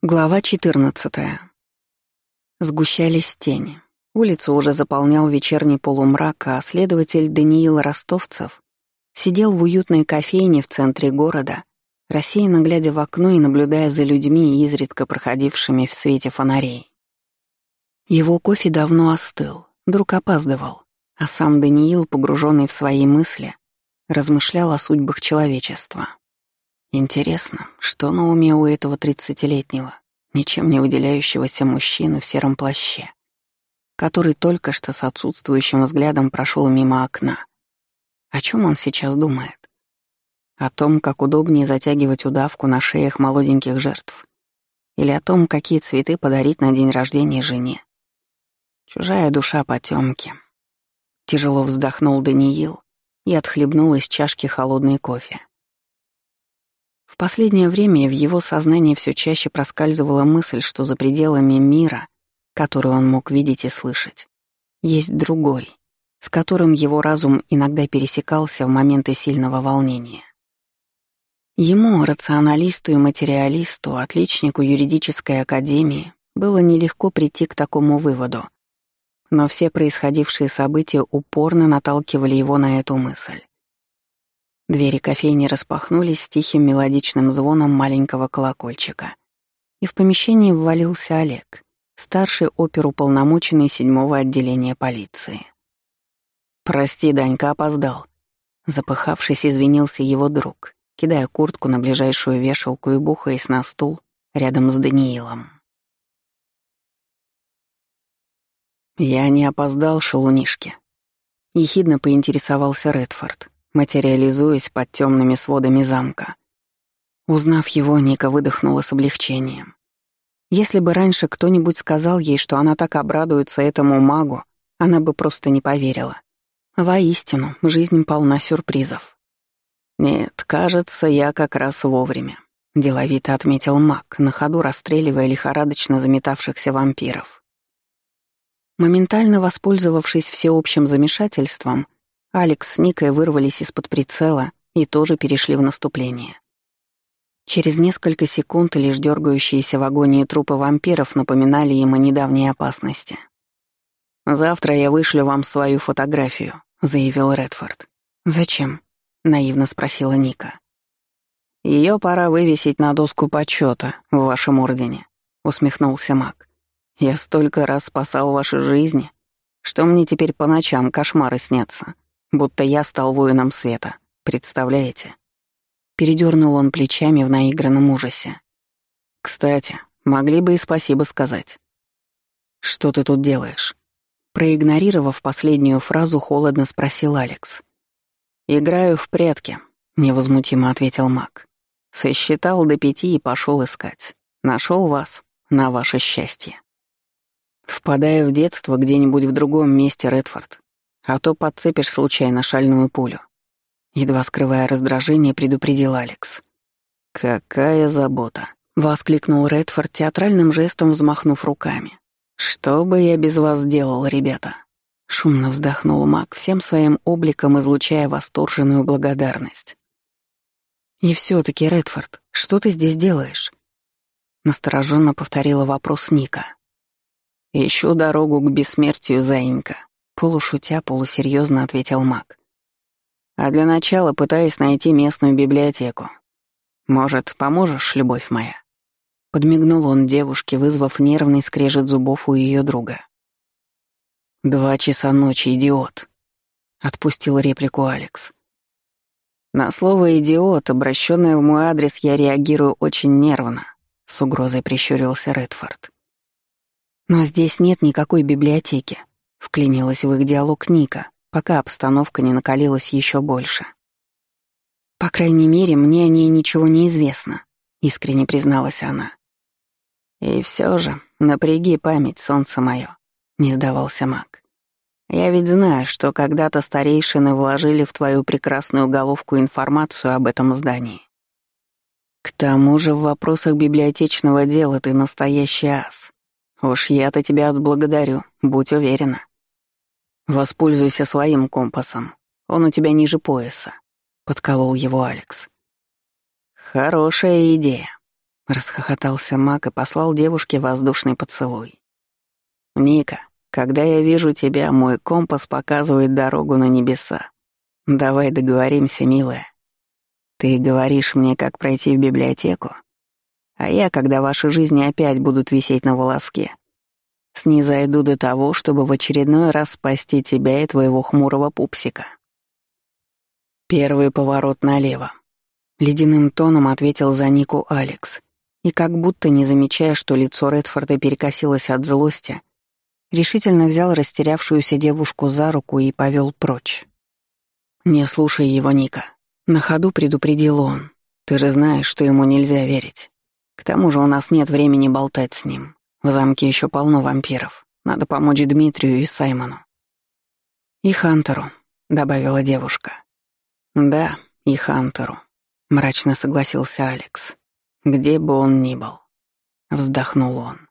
Глава 14. Сгущались тени. Улицу уже заполнял вечерний полумрак, а следователь Даниил Ростовцев сидел в уютной кофейне в центре города, рассеянно глядя в окно и наблюдая за людьми, изредка проходившими в свете фонарей. Его кофе давно остыл, друг опаздывал, а сам Даниил, погруженный в свои мысли, размышлял о судьбах человечества. Интересно, что на уме у этого тридцатилетнего, ничем не выделяющегося мужчины в сером плаще, который только что с отсутствующим взглядом прошел мимо окна. О чем он сейчас думает? О том, как удобнее затягивать удавку на шеях молоденьких жертв? Или о том, какие цветы подарить на день рождения жене? Чужая душа потемки. Тяжело вздохнул Даниил и отхлебнул из чашки холодный кофе. Последнее время в его сознании все чаще проскальзывала мысль, что за пределами мира, который он мог видеть и слышать, есть другой, с которым его разум иногда пересекался в моменты сильного волнения. Ему, рационалисту и материалисту, отличнику юридической академии, было нелегко прийти к такому выводу. Но все происходившие события упорно наталкивали его на эту мысль. Двери кофейни распахнулись с тихим мелодичным звоном маленького колокольчика. И в помещении ввалился Олег, старший оперуполномоченный седьмого отделения полиции. «Прости, Данька, опоздал». Запыхавшись, извинился его друг, кидая куртку на ближайшую вешалку и бухаясь на стул рядом с Даниилом. «Я не опоздал, шалунишки», — ехидно поинтересовался Редфорд, материализуясь под темными сводами замка. Узнав его, Ника выдохнула с облегчением. Если бы раньше кто-нибудь сказал ей, что она так обрадуется этому магу, она бы просто не поверила. Воистину, жизнь полна сюрпризов. «Нет, кажется, я как раз вовремя», — деловито отметил маг, на ходу расстреливая лихорадочно заметавшихся вампиров. Моментально воспользовавшись всеобщим замешательством, Алекс с Никой вырвались из-под прицела и тоже перешли в наступление. Через несколько секунд лишь дергающиеся в агонии трупы вампиров напоминали им о недавней опасности. «Завтра я вышлю вам свою фотографию», — заявил Редфорд. «Зачем?» — наивно спросила Ника. Ее пора вывесить на доску почета в вашем ордене», — усмехнулся маг. «Я столько раз спасал ваши жизни, что мне теперь по ночам кошмары снятся будто я стал воином света. Представляете? Передернул он плечами в наигранном ужасе. Кстати, могли бы и спасибо сказать. Что ты тут делаешь? Проигнорировав последнюю фразу, холодно спросил Алекс. «Играю в прятки», — невозмутимо ответил Мак. «Сосчитал до пяти и пошел искать. Нашел вас, на ваше счастье. Впадая в детство где-нибудь в другом месте, Редфорд, а то подцепишь случайно шальную пулю. Едва скрывая раздражение, предупредил Алекс. «Какая забота!» — воскликнул Редфорд, театральным жестом взмахнув руками. «Что бы я без вас делал, ребята?» Шумно вздохнул Мак, всем своим обликом излучая восторженную благодарность. «И все таки Редфорд, что ты здесь делаешь?» Настороженно повторила вопрос Ника. «Ищу дорогу к бессмертию, заинька», Полушутя, полусерьезно ответил маг. А для начала пытаюсь найти местную библиотеку. Может, поможешь, любовь моя? Подмигнул он девушке, вызвав нервный скрежет зубов у ее друга. «Два часа ночи, идиот!» — отпустил реплику Алекс. На слово «идиот», обращенное в мой адрес, я реагирую очень нервно, — с угрозой прищурился Редфорд. «Но здесь нет никакой библиотеки», Вклинилась в их диалог Ника, пока обстановка не накалилась еще больше. «По крайней мере, мне о ней ничего не известно», — искренне призналась она. «И все же, напряги память, солнце мое», — не сдавался маг. «Я ведь знаю, что когда-то старейшины вложили в твою прекрасную головку информацию об этом здании. К тому же в вопросах библиотечного дела ты настоящий ас. Уж я-то тебя отблагодарю, будь уверена. «Воспользуйся своим компасом. Он у тебя ниже пояса», — подколол его Алекс. «Хорошая идея», Расхохотался Мак и послал девушке воздушный поцелуй. «Ника, когда я вижу тебя, мой компас показывает дорогу на небеса. Давай договоримся, милая. Ты говоришь мне, как пройти в библиотеку, а я, когда ваши жизни опять будут висеть на волоске, снизойду до того, чтобы в очередной раз спасти тебя и твоего хмурого пупсика. Первый поворот налево. Ледяным тоном ответил за Нику Алекс, и как будто не замечая, что лицо Редфорда перекосилось от злости, решительно взял растерявшуюся девушку за руку и повел прочь. «Не слушай его, Ника», — на ходу предупредил он. «Ты же знаешь, что ему нельзя верить. К тому же у нас нет времени болтать с ним. В замке еще полно вампиров. Надо помочь Дмитрию и Саймону». «И Хантеру», — добавила девушка. «Да, и Хантеру», — мрачно согласился Алекс. «Где бы он ни был», — вздохнул он.